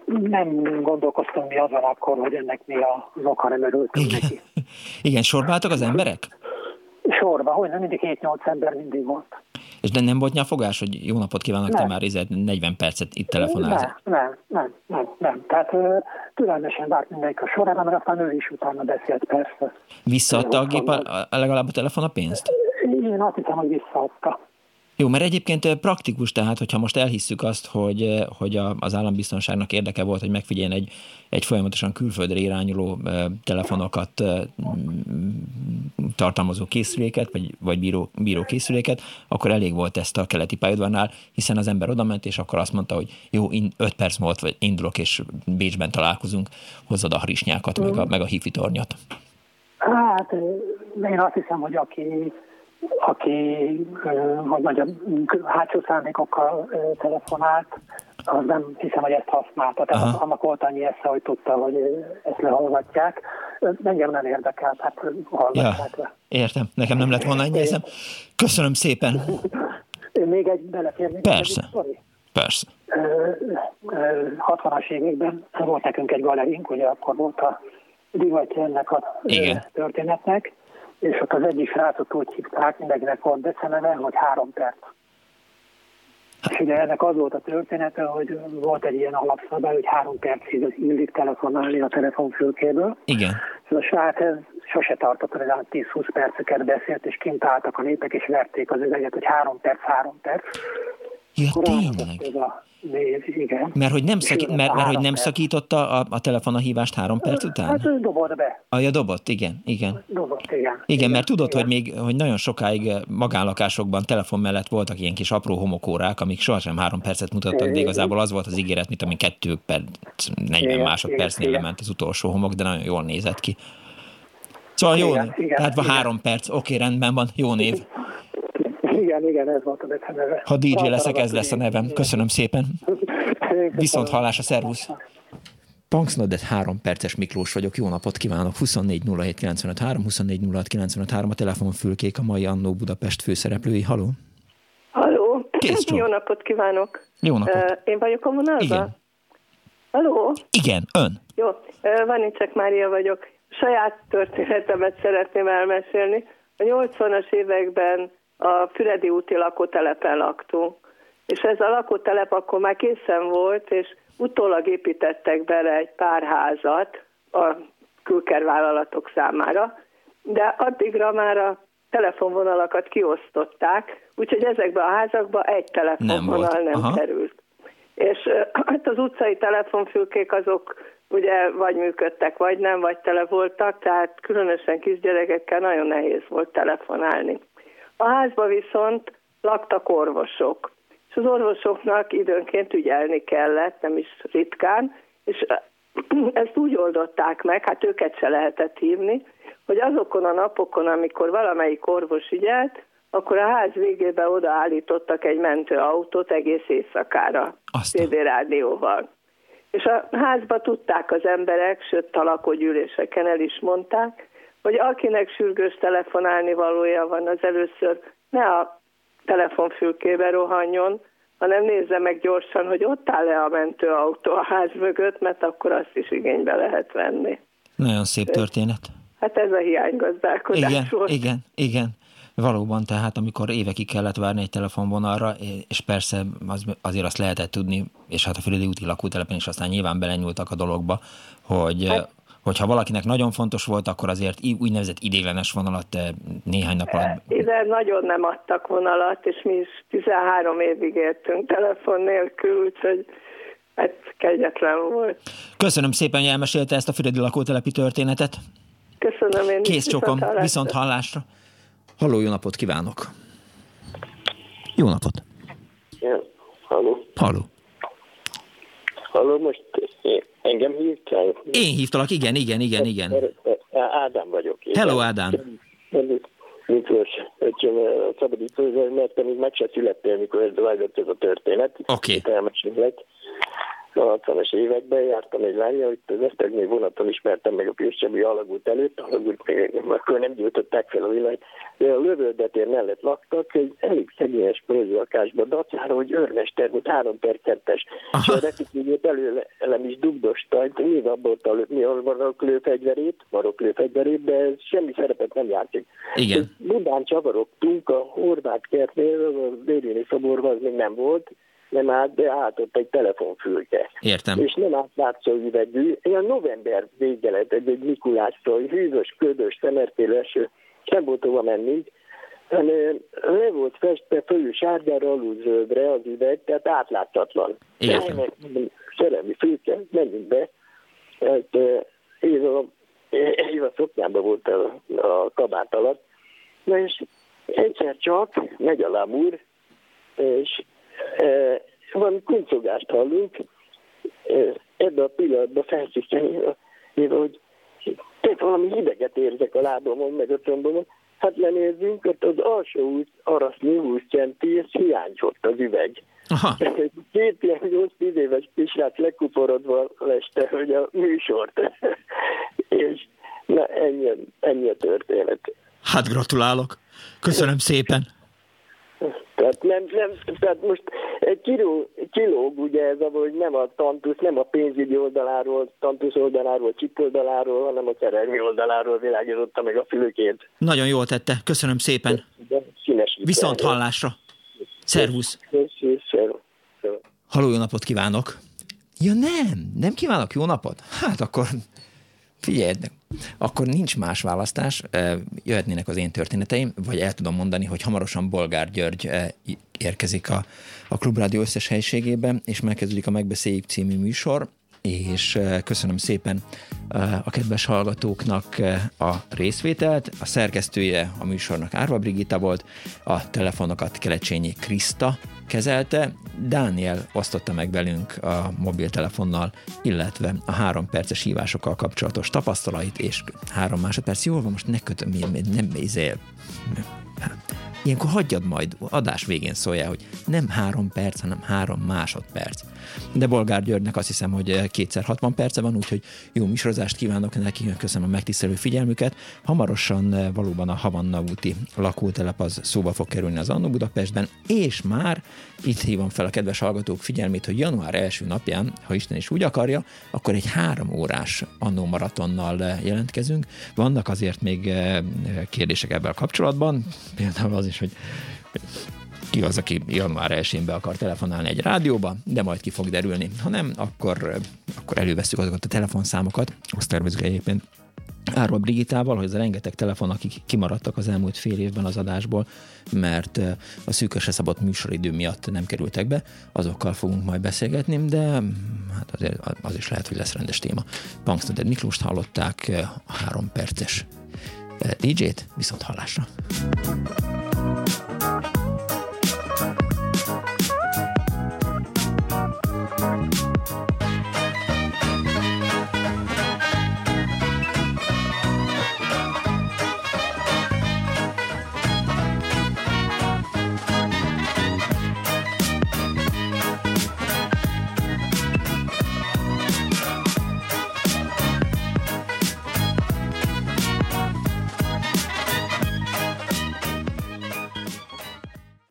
Nem gondolkoztunk mi azon akkor, hogy ennek mi az oka, nem örültünk neki. Igen, sorbáltak az emberek? Sorba, hogy nem mindig 7-8 ember mindig volt. És de nem volt nyafogás, hogy jó napot kívánok, te már izet 40 percet itt telefonálsz? Nem, nem, nem, nem, nem. Tehát uh, türelmesen várt mindenki a sorában, mert aztán ő is utána beszélt persze. Visszaadta a gép a, a, legalább a telefon a pénzt? Én azt hiszem, hogy visszaadta. Jó, mert egyébként praktikus, tehát hogyha most elhisszük azt, hogy, hogy a, az állambiztonságnak érdeke volt, hogy megfigyeljen egy, egy folyamatosan külföldre irányuló telefonokat tartalmazó készüléket, vagy, vagy bíró, bíró készüléket, akkor elég volt ezt a keleti pályaudvarnál, hiszen az ember odament, és akkor azt mondta, hogy jó, 5 perc múlva vagy indulok, és Bécsben találkozunk, hozzad a harisnyákat, mm. meg a, meg a hifi tornyot. Hát én azt hiszem, hogy aki aki, hogy mondjam, hátsó szándékokkal telefonált, az nem hiszem, hogy ezt használta. Tehát Aha. annak volt annyi esze, hogy tudta, hogy ezt lehallgatják. Engem nem érdekel, tehát hallgatják ja, le. Értem, nekem nem lett volna ennyi eszem. Köszönöm szépen. Még egy beleférnék. Persze. Egy Persze. 60-as években volt nekünk egy galerink, ugye akkor volt a divatja ennek a Igen. történetnek, és ott az egyik srácot úgy hívták, mindenkinek volt beceneve, hogy három perc. És ugye ennek az volt a története, hogy volt egy ilyen alapszabály, hogy három percig illik telefonálni a telefonfülkéből. Igen. És a srác ez sose tartott, hogy 10-20 perceket beszélt, és kint álltak a népek, és verték az üveget, hogy három perc, három perc. Ja, tényleg? A név, igen. Mert hogy nem, szaki, mert, mert, hogy nem szakította a, a telefon a hívást három perc után? Hát ő dobott be. Ah, ja, dobott, igen, igen. Dobott, igen. Igen, igen mert tudod, igen. hogy még hogy nagyon sokáig magánlakásokban telefon mellett voltak ilyen kis apró homokórák, amik sohasem három percet mutattak, de igazából az volt az ígéret, mint ami kettő perc, 40 igen, másodpercnél igen, lement az utolsó homok, de nagyon jól nézett ki. Szóval jó, igen, tehát van három perc, oké, rendben van, jó név. Igen, igen, ez volt a neve. Ha DJ leszek, ez lesz a nevem. Köszönöm szépen. Viszont hallás a szervusz. Punksnodet három perces Miklós vagyok, jó napot kívánok, 24 07 24 a telefonfülkék a mai Annó Budapest főszereplői, haló? Haló, jó napot kívánok. Jó napot. Én vagyok a vonalban? Igen. Haló? Igen, ön. Jó, Vanicek Mária vagyok. Saját történetemet szeretném elmesélni. A 80-as években a Füredi úti lakótelepen laktunk. És ez a lakótelep akkor már készen volt, és utólag építettek bele egy pár házat a külkervállalatok számára, de addigra már a telefonvonalakat kiosztották, úgyhogy ezekben a házakban egy telefonvonal nem, nem került. És hát az utcai telefonfülkék azok ugye vagy működtek, vagy nem, vagy tele voltak, tehát különösen kisgyerekekkel nagyon nehéz volt telefonálni. A házba viszont laktak orvosok, és az orvosoknak időnként ügyelni kellett, nem is ritkán, és ezt úgy oldották meg, hát őket se lehetett hívni, hogy azokon a napokon, amikor valamelyik orvos ügyelt, akkor a ház végébe odaállítottak egy mentőautót egész éjszakára CD rádióval. És a házba tudták az emberek, sőt talakogyűléseken el is mondták, hogy akinek sürgős telefonálni valója van, az először ne a telefonfülkébe rohanjon, hanem nézze meg gyorsan, hogy ott áll-e a mentőautó a ház mögött, mert akkor azt is igénybe lehet venni. Nagyon szép történet. Hát ez a hiánygazdálkodás igen, volt. Igen, igen. Valóban, tehát amikor évekig kellett várni egy telefonvonalra, és persze az, azért azt lehetett tudni, és hát a Füredi úti lakótelepen is aztán nyilván belenyúltak a dologba, hogy hát, hogyha valakinek nagyon fontos volt, akkor azért úgynevezett idéglenes vonalat néhány nap alatt... Ide nagyon nem adtak vonalat, és mi is 13 évig éltünk telefon nélkül, úgyhogy hát kegyetlen volt. Köszönöm szépen, hogy elmesélte ezt a Füredi lakótelepi történetet. Köszönöm én Kész csokom, viszont hallásra. viszont hallásra. Halló, jó napot kívánok! Jó napot! Ja, halló. Halló. Halló, most engem hívtál? Én hívtalak, igen, igen, igen, igen. Ádám vagyok. Hello, Ádám. Miklós, öcsém, szabadító, mert te még meg se születtél, mikor ez zajlott ez a történet. Oké. Okay. Elmesélek. A 60-as években jártam egy lányjal, itt az Esztergné vonaton ismertem meg a Pircsebi alagút előtt, alagút még akkor nem gyújtották fel a világ, de a lövöldetér mellett laktak, egy elég szegényes lakásba, dacára, hogy őrmester volt, három per kettes, és a retikügyét előlem is dugdosta, nyilván abból a mi a maroklőfegyverét, maroklőfegyverét, de ez semmi szerepet nem játszik. Igen. Budán csavarogtunk, a Horváth kertnél, a Dérini szoborban az még nem volt, nem állt, de állt ott egy telefonfülke. Értem. És nem átlátszó üvegű, ilyen november vége lett, egy, egy Mikulástól, hűvös, ködös, szemertél eső, sem volt hova menni, hanem le volt festve fölül sárgára, alul zöldre az üveg, tehát átláthatatlan. Értem. Szerelmi fülke, menjünk be. Hát, Éva, Éva szoknyában volt a, a kabát alatt, na és egyszer csak megy a lámúr, és valami kuncogást hallunk, ebben a pillanatban felszítem, hogy tehát valami hideget érzek a lábamon, meg a trombomon, hát lenézzünk, ott az alsó út, arasznyi 20 centi, és hiányzott az üveg. Aha. Két ilyen 8-10 éves kisrác lekuporodva leste, hogy a műsort. és na ennyi, ennyi a történet. Hát gratulálok. Köszönöm szépen. Tehát, nem, nem, tehát most egy kiló, kilóg ugye ez, hogy nem a tantusz, nem a pénzügyi oldaláról, tantusz oldaláról, csip oldaláról, hanem a szerelmi oldaláról világította meg a fülkét. Nagyon jól tette, köszönöm szépen. Viszont hallásra. Szervusz. Haló, jó napot kívánok. Ja nem, nem kívánok jó napot? Hát akkor figyelj, akkor nincs más választás, jöhetnének az én történeteim, vagy el tudom mondani, hogy hamarosan Bolgár György érkezik a, a Klubrádió összes helyiségében, és megkezdődik a Megbeszéljük című műsor, és köszönöm szépen a kedves hallgatóknak a részvételt. A szerkesztője a műsornak Árva Brigitta volt, a telefonokat Kelecsényi Kriszta kezelte. Dániel osztotta meg velünk a mobiltelefonnal, illetve a három perces hívásokkal kapcsolatos tapasztalait, és három másodperc. Jól van, most ne kötöm, nem izé, Ilyenkor hagyjad majd, adás végén szólja, hogy nem három perc, hanem három másodperc. De Bolgár Györgynek azt hiszem, hogy kétszer 60 perce van, úgyhogy jó műsorozást kívánok neki, köszönöm a megtisztelő figyelmüket. Hamarosan eh, valóban a Havanna úti lakótelep az szóba fog kerülni az Annó Budapestben, és már itt hívom fel a kedves hallgatók figyelmét, hogy január első napján, ha Isten is úgy akarja, akkor egy három órás Annó maratonnal eh, jelentkezünk. Vannak azért még eh, kérdések ebben kapcsolatban, például az is, hogy ki az, aki január 1 be akar telefonálni egy rádióba, de majd ki fog derülni. Ha nem, akkor, akkor előveszük azokat a telefonszámokat, azt tervezünk egyébként Árva Brigitával, hogy ez a rengeteg telefon, akik kimaradtak az elmúlt fél évben az adásból, mert a szűkösre szabott műsoridő miatt nem kerültek be, azokkal fogunk majd beszélgetni, de hát azért az is lehet, hogy lesz rendes téma. Punksnoded Miklóst hallották, a három perces DJ-t, viszont hallásra.